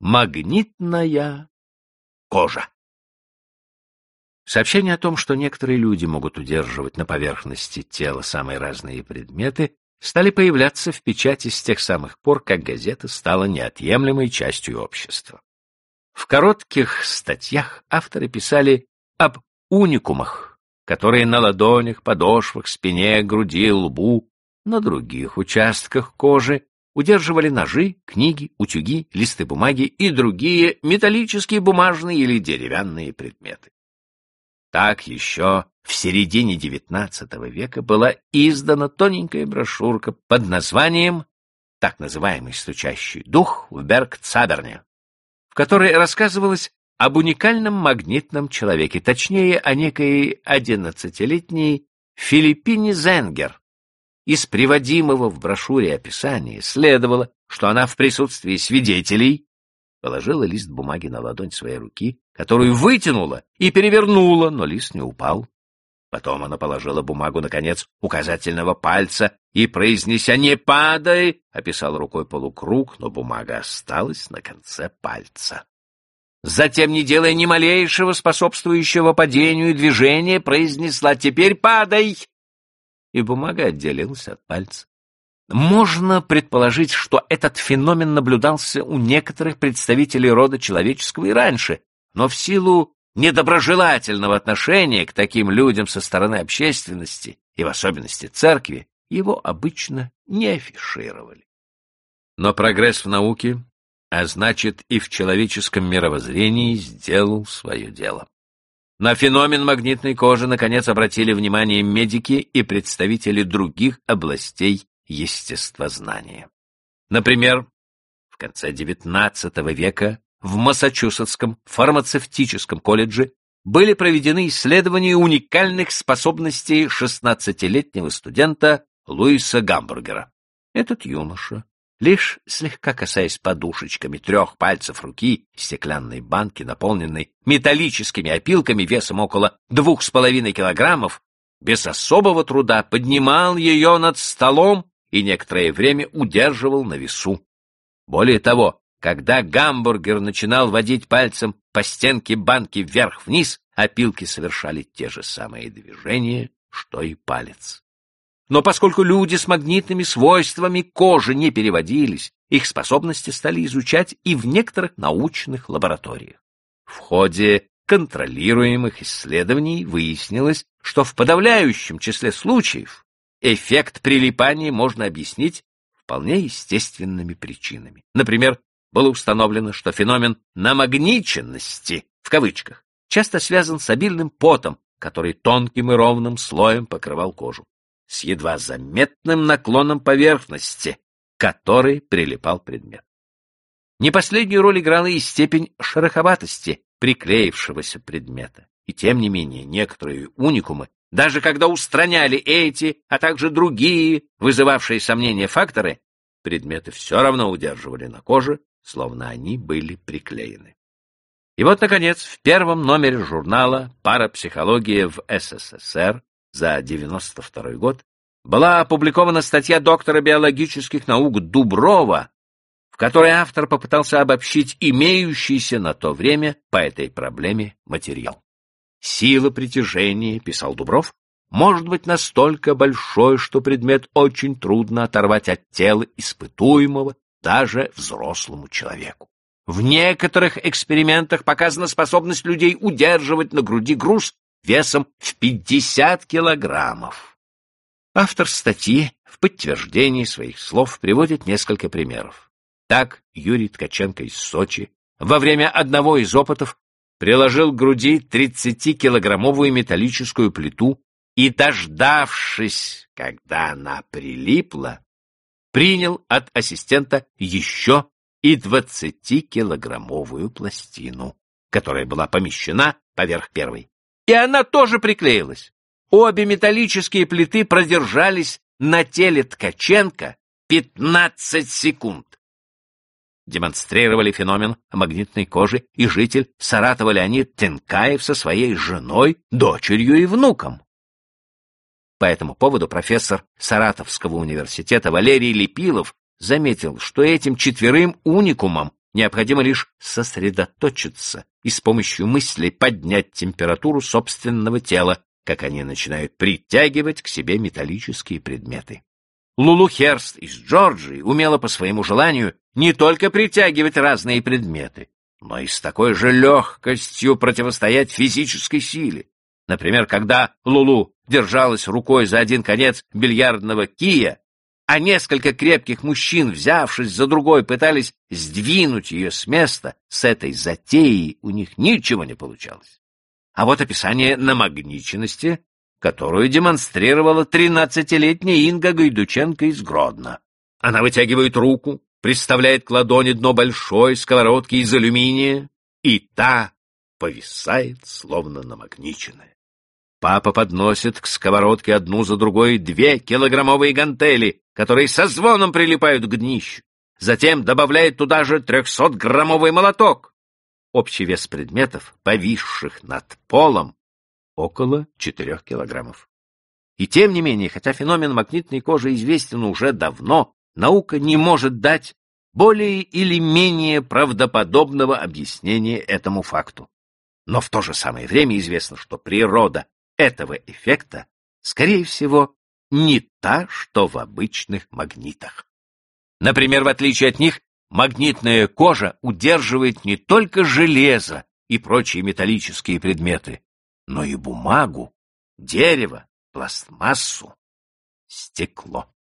магнитная кожа. Сообщение о том, что некоторые люди могут удерживать на поверхности тела самые разные предметы, стали появляться в печати с тех самых пор, как газета стала неотъемлемой частью общества. В коротких статьях авторы писали об уникумах, которые на ладонях, подошвах, спине, груди, лбу, на других участках кожи удерживали ножи, книги, утюги, листы бумаги и другие металлические, бумажные или деревянные предметы. Так еще в середине XIX века была издана тоненькая брошюрка под названием так называемый «Стучащий дух» в Бергцаберне, в которой рассказывалось об уникальном магнитном человеке, точнее, о некой одиннадцатилетней Филиппине Зенгер. Из приводимого в брошюре описания следовало, что она в присутствии свидетелей положила лист бумаги на ладонь своей руки, которую вытянула и перевернула, но лист не упал. Потом она положила бумагу на конец указательного пальца и, произнеся «не падай», описала рукой полукруг, но бумага осталась на конце пальца. Затем, не делая ни малейшего способствующего падению движения, произнесла «теперь падай!» И бумага отделилась от пальца. Можно предположить, что этот феномен наблюдался у некоторых представителей рода человеческого и раньше, но в силу недоброжелательного отношения к таким людям со стороны общественности и в особенности церкви его обычно не афишировали. Но прогресс в науке, а значит и в человеческом мировоззрении, сделал свое дело. На феномен магнитной кожи наконец обратили внимание медики и представители других областей естествознания. Например, в конце XIX века в Массачусетском фармацевтическом колледже были проведены исследования уникальных способностей 16-летнего студента Луиса Гамбургера. Этот юноша, лишь слегка касаясь подушечками трех пальцев руки стеклянной банки, наполненной металлическими опилками весом около двух с половиной килограммов, без особого труда поднимал ее над столом и некоторое время удерживал на весу. Более того, когда гамбургер начинал водить пальцем по стенке банки вверх-вниз, опилки совершали те же самые движения, что и палец. Но поскольку люди с магнитными свойствами кожи не переводились, их способности стали изучать и в некоторых научных лабораториях. В ходе контролируемых исследований выяснилось, что в подавляющем числе случаев эффект прилипания можно объяснить вполне естественными причинами. Например, было установлено, что феномен «намагниченности» в кавычках часто связан с обильным потом, который тонким и ровным слоем покрывал кожу, с едва заметным наклоном поверхности, к которой прилипал предмет. Не последнюю роль играла и степень шероховатости приклеившегося предмета. И тем не менее, некоторые уникумы даже когда устраняли эти, а также другие, вызывавшие сомнения факторы, предметы все равно удерживали на коже, словно они были приклеены. И вот, наконец, в первом номере журнала «Парапсихология в СССР» за 92 год была опубликована статья доктора биологических наук Дуброва, в которой автор попытался обобщить имеющийся на то время по этой проблеме материал. Сила притяжения, писал Дубров, может быть настолько большой, что предмет очень трудно оторвать от тела испытуемого даже взрослому человеку. В некоторых экспериментах показана способность людей удерживать на груди груз весом в 50 килограммов. Автор статьи в подтверждении своих слов приводит несколько примеров. Так Юрий Ткаченко из Сочи во время одного из опытов приложил к груди 30-килограммовую металлическую плиту и, дождавшись, когда она прилипла, принял от ассистента еще и 20-килограммовую пластину, которая была помещена поверх первой. И она тоже приклеилась. Обе металлические плиты продержались на теле Ткаченко 15 секунд демонстрировали феномен магнитной кожи и житель Саратова Леонид Тенкаев со своей женой, дочерью и внуком. По этому поводу профессор Саратовского университета Валерий Лепилов заметил, что этим четверым уникумам необходимо лишь сосредоточиться и с помощью мыслей поднять температуру собственного тела, как они начинают притягивать к себе металлические предметы. Лулу Херст из Джорджии умела по своему желанию не только притягивать разные предметы, но и с такой же легкостью противостоять физической силе. Например, когда Лулу держалась рукой за один конец бильярдного кия, а несколько крепких мужчин, взявшись за другой, пытались сдвинуть ее с места, с этой затеей у них ничего не получалось. А вот описание намагниченности, которую демонстрировала тринадцатилетняя Инга Гайдученко из Гродно. Она вытягивает руку, представляет к ладони дно большой сковородки из алюминия, и та повисает, словно намагниченная. Папа подносит к сковородке одну за другой две килограммовые гантели, которые со звоном прилипают к днищу. Затем добавляет туда же трехсотграммовый молоток. Общий вес предметов, повисших над полом, около четырех килограммов. И тем не менее, хотя феномен магнитной кожи известен уже давно, наука не может дать более или менее правдоподобного объяснения этому факту. Но в то же самое время известно, что природа этого эффекта, скорее всего, не та, что в обычных магнитах. Например, в отличие от них, магнитная кожа удерживает не только железо и прочие металлические предметы, но и бумагу, дерево, пластмассу, стекло.